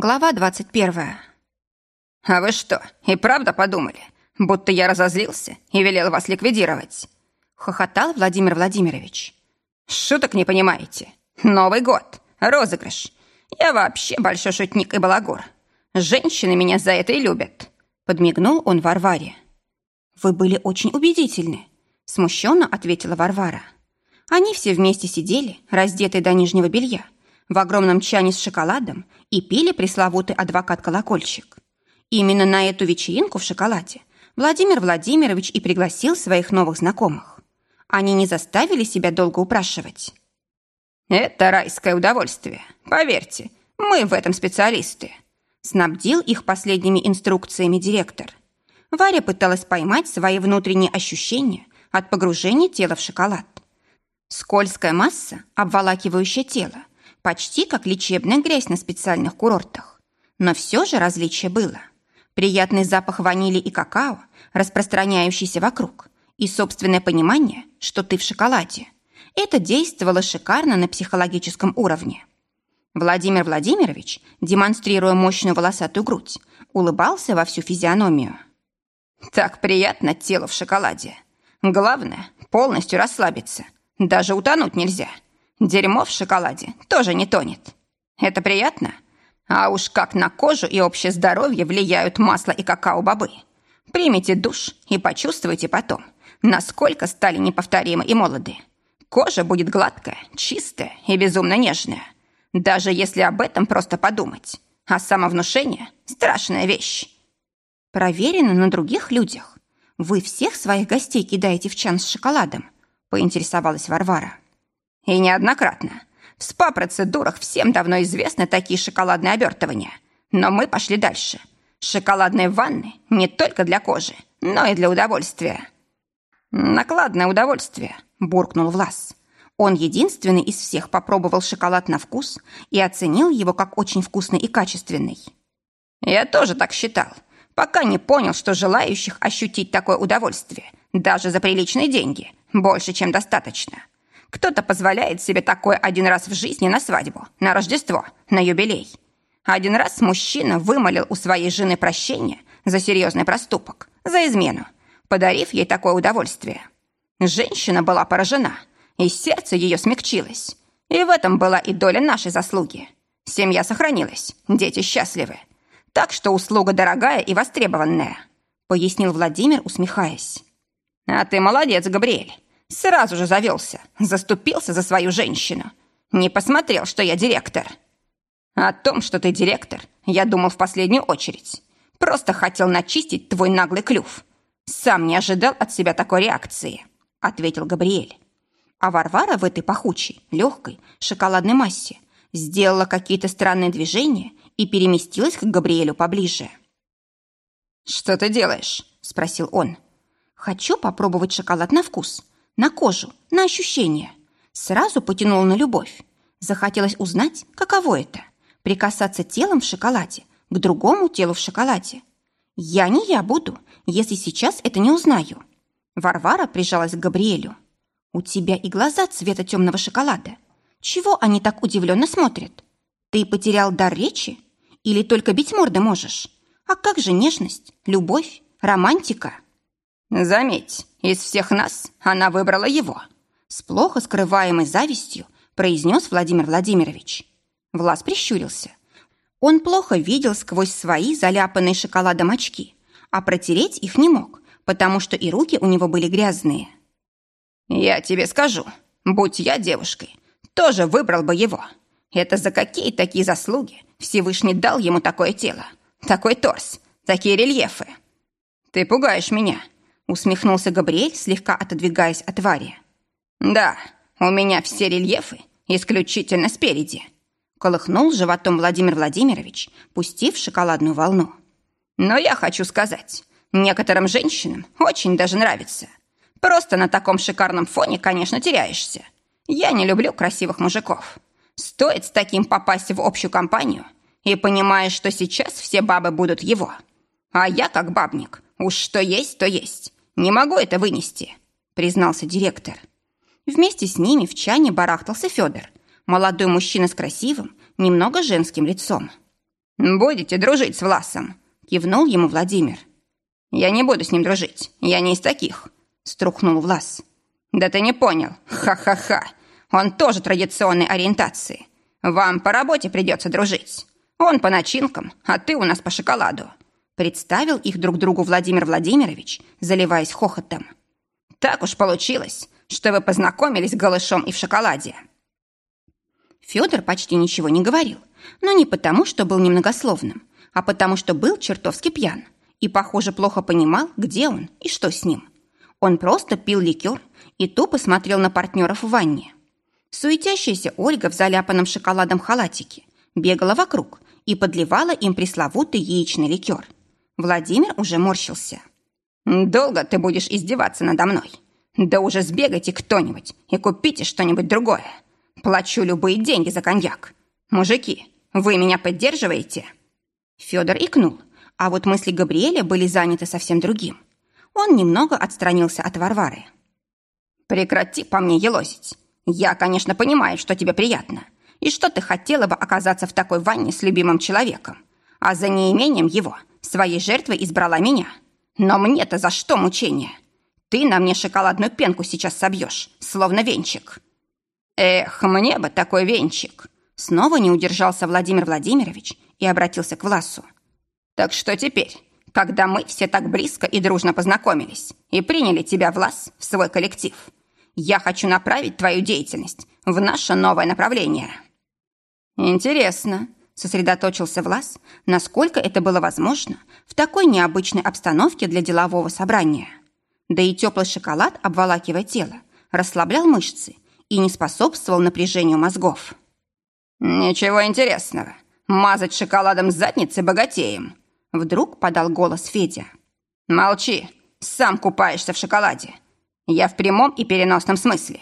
Глава двадцать первая. «А вы что, и правда подумали, будто я разозлился и велел вас ликвидировать?» Хохотал Владимир Владимирович. «Шуток не понимаете. Новый год, розыгрыш. Я вообще большой шутник и балагур. Женщины меня за это и любят». Подмигнул он Варваре. «Вы были очень убедительны», смущенно ответила Варвара. Они все вместе сидели, раздетые до нижнего белья, в огромном чане с шоколадом и пили пресловутый адвокат-колокольчик. Именно на эту вечеринку в шоколаде Владимир Владимирович и пригласил своих новых знакомых. Они не заставили себя долго упрашивать. «Это райское удовольствие. Поверьте, мы в этом специалисты», снабдил их последними инструкциями директор. Варя пыталась поймать свои внутренние ощущения от погружения тела в шоколад. Скользкая масса, обволакивающая тело, почти как лечебная грязь на специальных курортах. Но все же различие было. Приятный запах ванили и какао, распространяющийся вокруг, и собственное понимание, что ты в шоколаде. Это действовало шикарно на психологическом уровне. Владимир Владимирович, демонстрируя мощную волосатую грудь, улыбался во всю физиономию. «Так приятно тело в шоколаде. Главное – полностью расслабиться. Даже утонуть нельзя. Дерьмо в шоколаде тоже не тонет. Это приятно? А уж как на кожу и общее здоровье влияют масло и какао-бобы. Примите душ и почувствуйте потом, насколько стали неповторимы и молоды. Кожа будет гладкая, чистая и безумно нежная. Даже если об этом просто подумать. А самовнушение – страшная вещь. Проверено на других людях. Вы всех своих гостей кидаете в чан с шоколадом? Поинтересовалась Варвара. И неоднократно. В СПА-процедурах всем давно известны такие шоколадные обертывания. Но мы пошли дальше. Шоколадные ванны не только для кожи, но и для удовольствия. «Накладное удовольствие», – буркнул Влас. Он единственный из всех попробовал шоколад на вкус и оценил его как очень вкусный и качественный. «Я тоже так считал, пока не понял, что желающих ощутить такое удовольствие, даже за приличные деньги, больше, чем достаточно. Кто-то позволяет себе такое один раз в жизни на свадьбу, на Рождество, на юбилей. Один раз мужчина вымолил у своей жены прощение за серьезный проступок, за измену, подарив ей такое удовольствие. Женщина была поражена, и сердце ее смягчилось. И в этом была и доля нашей заслуги. Семья сохранилась, дети счастливы. Так что услуга дорогая и востребованная, пояснил Владимир, усмехаясь. А ты молодец, Габриэль. Сразу же завелся, заступился за свою женщину. Не посмотрел, что я директор. О том, что ты директор, я думал в последнюю очередь. Просто хотел начистить твой наглый клюв. Сам не ожидал от себя такой реакции, ответил Габриэль. А Варвара в этой пахучей, легкой, шоколадной массе сделала какие-то странные движения и переместилась к Габриэлю поближе. «Что ты делаешь?» – спросил он. «Хочу попробовать шоколад на вкус», на кожу, на ощущения. Сразу потянула на любовь. Захотелось узнать, каково это – прикасаться телом в шоколаде к другому телу в шоколаде. Я не я буду, если сейчас это не узнаю. Варвара прижалась к Габриэлю. У тебя и глаза цвета темного шоколада. Чего они так удивленно смотрят? Ты потерял дар речи? Или только бить морды можешь? А как же нежность, любовь, романтика? Заметь, из всех нас она выбрала его. С плохо скрываемой завистью произнес Владимир Владимирович. Влас прищурился. Он плохо видел сквозь свои заляпанные шоколадом очки, а протереть их не мог, потому что и руки у него были грязные. «Я тебе скажу, будь я девушкой, тоже выбрал бы его. Это за какие такие заслуги Всевышний дал ему такое тело, такой торс, такие рельефы? Ты пугаешь меня», усмехнулся Габриэль, слегка отодвигаясь от Вари. «Да, у меня все рельефы исключительно спереди», колыхнул животом Владимир Владимирович, пустив шоколадную волну. «Но я хочу сказать, некоторым женщинам очень даже нравится. Просто на таком шикарном фоне, конечно, теряешься. Я не люблю красивых мужиков. Стоит с таким попасть в общую компанию и понимаешь, что сейчас все бабы будут его. А я, как бабник, уж что есть, то есть. «Не могу это вынести», — признался директор. Вместе с ними в чане барахтался Федор, молодой мужчина с красивым, немного женским лицом. «Будете дружить с Власом?» – кивнул ему Владимир. «Я не буду с ним дружить. Я не из таких», – струхнул Влас. «Да ты не понял. Ха-ха-ха. Он тоже традиционной ориентации. Вам по работе придется дружить. Он по начинкам, а ты у нас по шоколаду». Представил их друг другу Владимир Владимирович, заливаясь хохотом. «Так уж получилось, что вы познакомились голышом и в шоколаде». Федор почти ничего не говорил, но не потому, что был немногословным, а потому, что был чертовски пьян и, похоже, плохо понимал, где он и что с ним. Он просто пил ликер и тупо смотрел на партнеров в ванне. Суетящаяся Ольга в заляпанном шоколадом халатике бегала вокруг и подливала им пресловутый яичный ликер. Владимир уже морщился. «Долго ты будешь издеваться надо мной? Да уже сбегайте кто-нибудь и купите что-нибудь другое. Плачу любые деньги за коньяк. Мужики, вы меня поддерживаете?» Федор икнул, а вот мысли Габриэля были заняты совсем другим. Он немного отстранился от Варвары. «Прекрати по мне елозить. Я, конечно, понимаю, что тебе приятно, и что ты хотела бы оказаться в такой ванне с любимым человеком, а за неимением его своей жертвой избрала меня. Но мне-то за что мучение? Ты на мне шоколадную пенку сейчас собьешь, словно венчик». «Эх, мне бы такой венчик!» Снова не удержался Владимир Владимирович и обратился к Власу. «Так что теперь, когда мы все так близко и дружно познакомились и приняли тебя, Влас, в свой коллектив, я хочу направить твою деятельность в наше новое направление». «Интересно», — сосредоточился Влас, насколько это было возможно в такой необычной обстановке для делового собрания. Да и теплый шоколад, обволакивая тело, расслаблял мышцы и не способствовал напряжению мозгов. «Ничего интересного. Мазать шоколадом задницы богатеем!» Вдруг подал голос Федя. «Молчи, сам купаешься в шоколаде. Я в прямом и переносном смысле.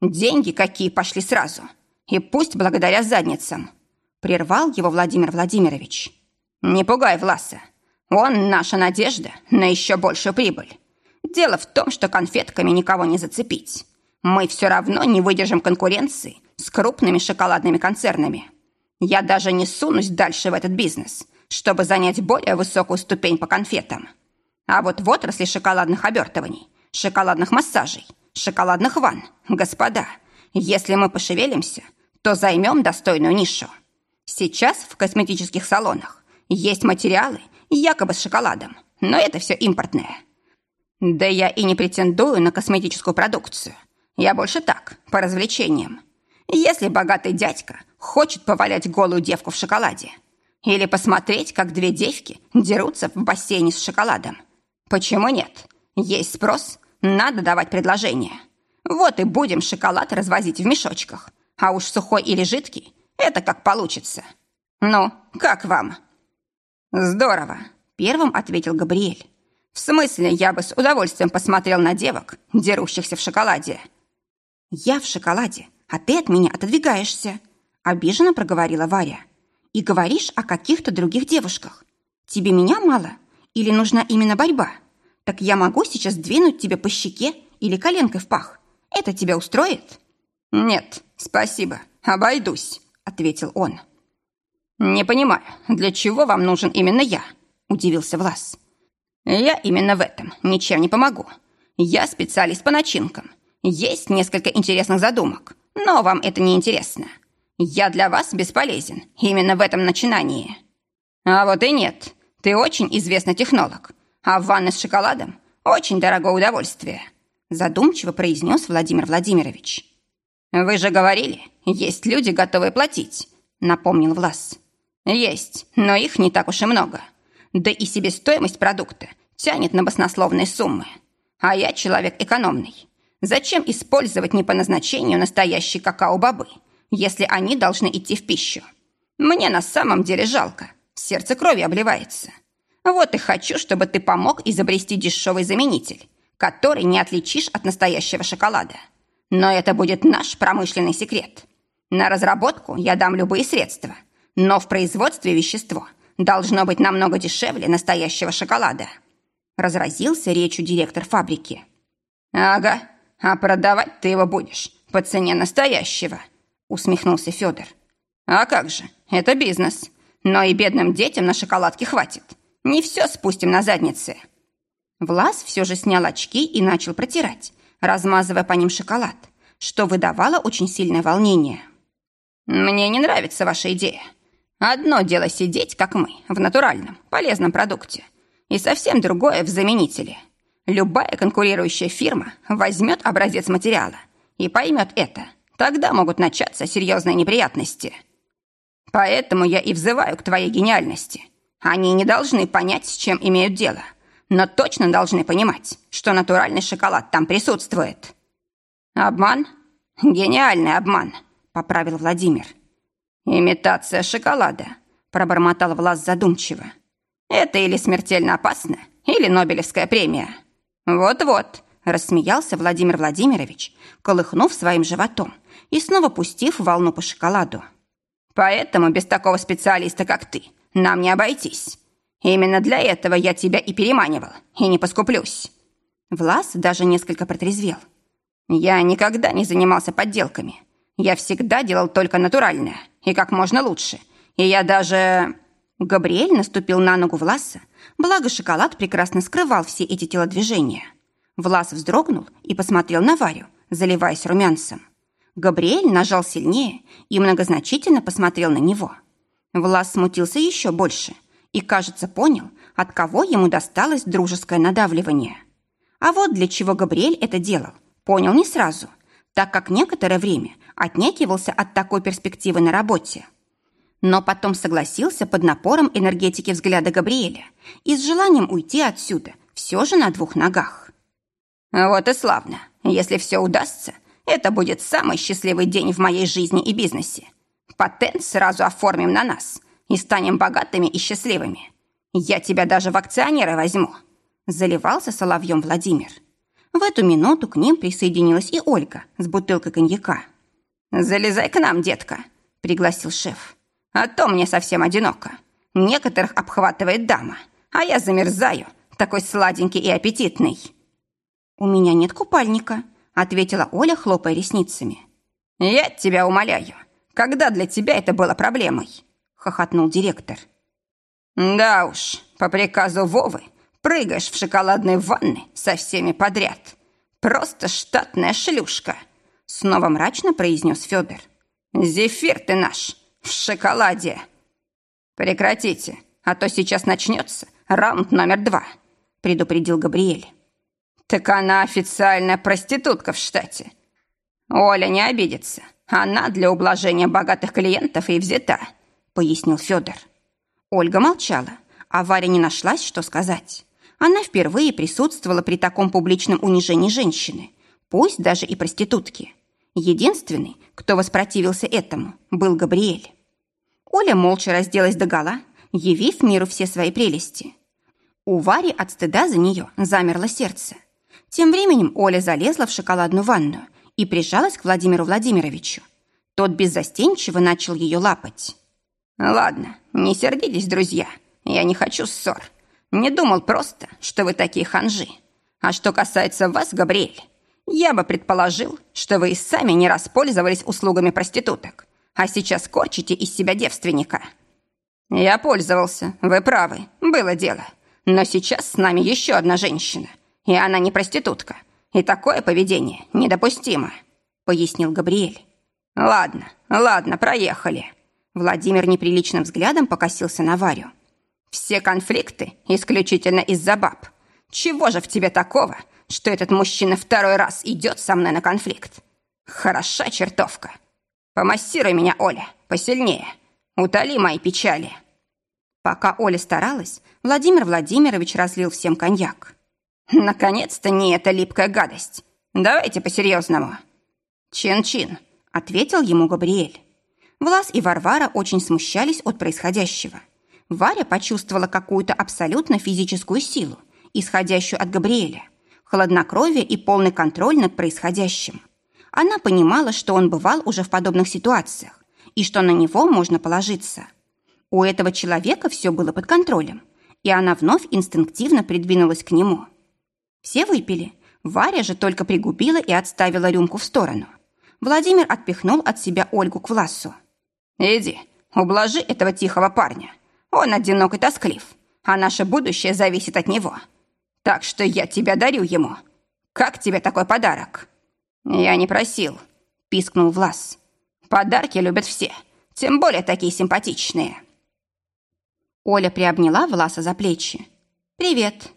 Деньги какие пошли сразу. И пусть благодаря задницам». Прервал его Владимир Владимирович. «Не пугай Власа. Он наша надежда на еще большую прибыль. Дело в том, что конфетками никого не зацепить. Мы все равно не выдержим конкуренции с крупными шоколадными концернами. Я даже не сунусь дальше в этот бизнес, чтобы занять более высокую ступень по конфетам. А вот в отрасли шоколадных обертываний, шоколадных массажей, шоколадных ванн, господа, если мы пошевелимся, то займем достойную нишу. Сейчас в косметических салонах есть материалы якобы с шоколадом, но это все импортное. Да я и не претендую на косметическую продукцию. Я больше так, по развлечениям. Если богатый дядька хочет повалять голую девку в шоколаде. Или посмотреть, как две девки дерутся в бассейне с шоколадом. Почему нет? Есть спрос, надо давать предложение. Вот и будем шоколад развозить в мешочках. А уж сухой или жидкий – это как получится. Ну, как вам? Здорово, первым ответил Габриэль. В смысле, я бы с удовольствием посмотрел на девок, дерущихся в шоколаде. Я в шоколаде, а ты от меня отодвигаешься обиженно проговорила Варя. И говоришь о каких-то других девушках. Тебе меня мало? Или нужна именно борьба? Так я могу сейчас двинуть тебе по щеке или коленкой в пах. Это тебя устроит? Нет, спасибо, обойдусь, ответил он. Не понимаю, для чего вам нужен именно я? Удивился Влас. Я именно в этом ничем не помогу. Я специалист по начинкам. Есть несколько интересных задумок, но вам это не интересно. Я для вас бесполезен именно в этом начинании. А вот и нет. Ты очень известный технолог. А ванна с шоколадом – очень дорогое удовольствие. Задумчиво произнес Владимир Владимирович. Вы же говорили, есть люди, готовые платить, напомнил Влас. Есть, но их не так уж и много. Да и себестоимость продукта тянет на баснословные суммы. А я человек экономный. Зачем использовать не по назначению настоящие какао-бобы – если они должны идти в пищу. Мне на самом деле жалко. Сердце крови обливается. Вот и хочу, чтобы ты помог изобрести дешевый заменитель, который не отличишь от настоящего шоколада. Но это будет наш промышленный секрет. На разработку я дам любые средства, но в производстве вещество должно быть намного дешевле настоящего шоколада. Разразился речью директор фабрики. Ага, а продавать ты его будешь по цене настоящего – усмехнулся Федор. А как же? Это бизнес. но и бедным детям на шоколадке хватит. Не все спустим на заднице». Влас все же снял очки и начал протирать, размазывая по ним шоколад, что выдавало очень сильное волнение. «Мне не нравится ваша идея. Одно дело сидеть, как мы, в натуральном, полезном продукте, и совсем другое в заменителе. Любая конкурирующая фирма возьмет образец материала и поймет это. Тогда могут начаться серьезные неприятности. Поэтому я и взываю к твоей гениальности. Они не должны понять, с чем имеют дело, но точно должны понимать, что натуральный шоколад там присутствует. Обман? Гениальный обман, поправил Владимир. «Имитация шоколада», – пробормотал Влас задумчиво. «Это или смертельно опасно, или Нобелевская премия». «Вот-вот», – рассмеялся Владимир Владимирович, колыхнув своим животом и снова пустив волну по шоколаду. «Поэтому без такого специалиста, как ты, нам не обойтись. Именно для этого я тебя и переманивал, и не поскуплюсь». Влас даже несколько протрезвел. «Я никогда не занимался подделками. Я всегда делал только натуральное и как можно лучше. И я даже...» Габриэль наступил на ногу Власа, благо шоколад прекрасно скрывал все эти телодвижения. Влас вздрогнул и посмотрел на Варю, заливаясь румянцем. Габриэль нажал сильнее и многозначительно посмотрел на него. Влас смутился еще больше и, кажется, понял, от кого ему досталось дружеское надавливание. А вот для чего Габриэль это делал, понял не сразу, так как некоторое время отнекивался от такой перспективы на работе. Но потом согласился под напором энергетики взгляда Габриэля и с желанием уйти отсюда все же на двух ногах. «Вот и славно. Если все удастся, это будет самый счастливый день в моей жизни и бизнесе. Патент сразу оформим на нас и станем богатыми и счастливыми. Я тебя даже в акционеры возьму», – заливался соловьем Владимир. В эту минуту к ним присоединилась и Ольга с бутылкой коньяка. «Залезай к нам, детка», — пригласил шеф. «А то мне совсем одиноко. Некоторых обхватывает дама, а я замерзаю, такой сладенький и аппетитный». «У меня нет купальника», — ответила Оля, хлопая ресницами. «Я тебя умоляю, когда для тебя это было проблемой?» — хохотнул директор. «Да уж, по приказу Вовы прыгаешь в шоколадной ванны со всеми подряд. Просто штатная шлюшка», Снова мрачно произнес Федор. «Зефир ты наш! В шоколаде!» «Прекратите, а то сейчас начнется раунд номер два», предупредил Габриэль. «Так она официальная проститутка в штате. Оля не обидится. Она для ублажения богатых клиентов и взята», пояснил Федор. Ольга молчала, а Варя не нашлась, что сказать. Она впервые присутствовала при таком публичном унижении женщины, пусть даже и проститутки. Единственный, кто воспротивился этому, был Габриэль. Оля молча разделась догола, явив миру все свои прелести. У Вари от стыда за нее замерло сердце. Тем временем Оля залезла в шоколадную ванную и прижалась к Владимиру Владимировичу. Тот беззастенчиво начал ее лапать. «Ладно, не сердитесь, друзья. Я не хочу ссор. Не думал просто, что вы такие ханжи. А что касается вас, Габриэль, я бы предположил, что вы и сами не распользовались услугами проституток, а сейчас корчите из себя девственника. Я пользовался, вы правы, было дело. Но сейчас с нами еще одна женщина, и она не проститутка. И такое поведение недопустимо, пояснил Габриэль. Ладно, ладно, проехали. Владимир неприличным взглядом покосился на Варю. Все конфликты исключительно из-за баб. Чего же в тебе такого, что этот мужчина второй раз идет со мной на конфликт. Хороша чертовка. Помассируй меня, Оля, посильнее. Утоли мои печали. Пока Оля старалась, Владимир Владимирович разлил всем коньяк. Наконец-то не эта липкая гадость. Давайте по-серьезному. Чин-чин, ответил ему Габриэль. Влас и Варвара очень смущались от происходящего. Варя почувствовала какую-то абсолютно физическую силу, исходящую от Габриэля – хладнокровие и полный контроль над происходящим. Она понимала, что он бывал уже в подобных ситуациях и что на него можно положиться. У этого человека все было под контролем, и она вновь инстинктивно придвинулась к нему. Все выпили. Варя же только пригубила и отставила рюмку в сторону. Владимир отпихнул от себя Ольгу к Власу. «Иди, ублажи этого тихого парня. Он одинок и тосклив, а наше будущее зависит от него. Так что я тебя дарю ему. Как тебе такой подарок?» «Я не просил», — пискнул Влас. «Подарки любят все, тем более такие симпатичные». Оля приобняла Власа за плечи. «Привет».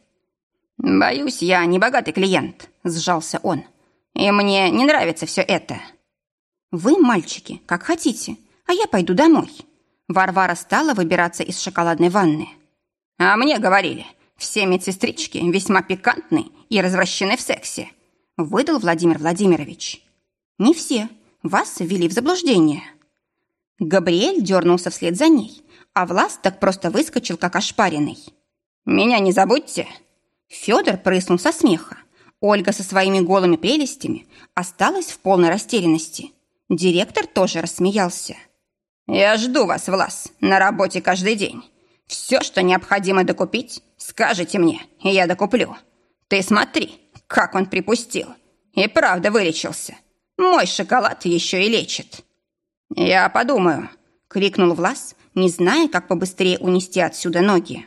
«Боюсь, я не богатый клиент», — сжался он. «И мне не нравится все это». «Вы, мальчики, как хотите, а я пойду домой». Варвара стала выбираться из шоколадной ванны. «А мне говорили, все медсестрички весьма пикантны и развращены в сексе», выдал Владимир Владимирович. «Не все. Вас ввели в заблуждение». Габриэль дернулся вслед за ней, а Влас так просто выскочил, как ошпаренный. «Меня не забудьте!» Федор прыснул со смеха. Ольга со своими голыми прелестями осталась в полной растерянности. Директор тоже рассмеялся. «Я жду вас, Влас, на работе каждый день. Все, что необходимо докупить, скажите мне, и я докуплю. Ты смотри, как он припустил. И правда вылечился. Мой шоколад еще и лечит». «Я подумаю», — крикнул Влас, не зная, как побыстрее унести отсюда ноги.